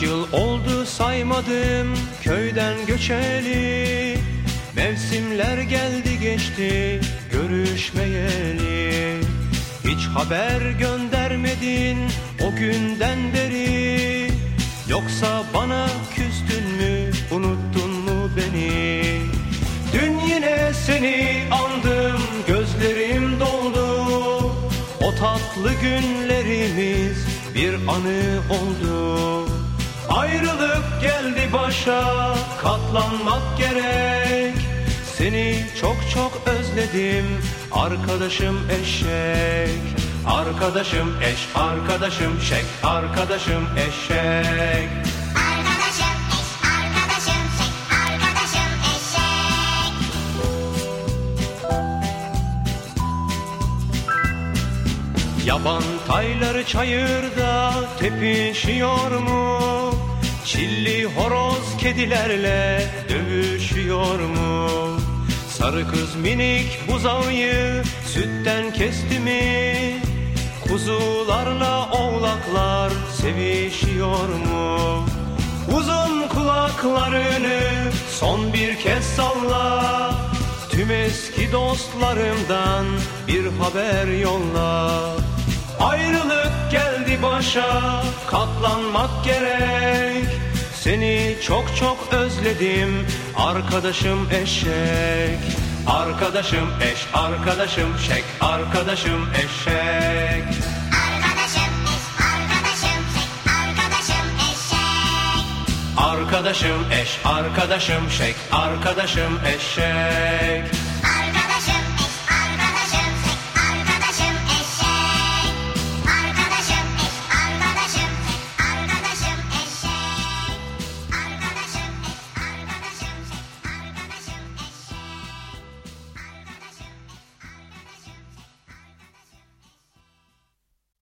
Yıl oldu saymadım köyden göçeli. Mevsimler geldi geçti görüşmeyeli. Hiç haber göndermedin o günden beri. Yoksa bana küstün mü unuttun mu beni? Dün yine seni andım gözlerim doldu. O tatlı günlerimiz bir anı oldu geldi başa katlanmak gerek Seni çok çok özledim arkadaşım eşek Arkadaşım eş, arkadaşım şek, arkadaşım eşek Arkadaşım eş, arkadaşım şek, arkadaşım eşek. Yaban tayları çayırda tepişiyor mu? Çilli horoz kedilerle dövüşüyor mu? Sarı kız minik buzağıyı sütten kesti mi? Kuzularla oğlaklar sevişiyor mu? Uzun kulaklarını son bir kez salla Tüm eski dostlarımdan bir haber yolla Ayrılık geldi başa katlanmak gerek Seni çok çok özledim. Arkadaşım eşek Arkadaşım eş, arkadaşım şek, arkadaşım eşek. Arkadaşım eş, arkadaşım şek, arkadaşım eşek. Arkadaşım eş, arkadaşım şek, arkadaşım eşek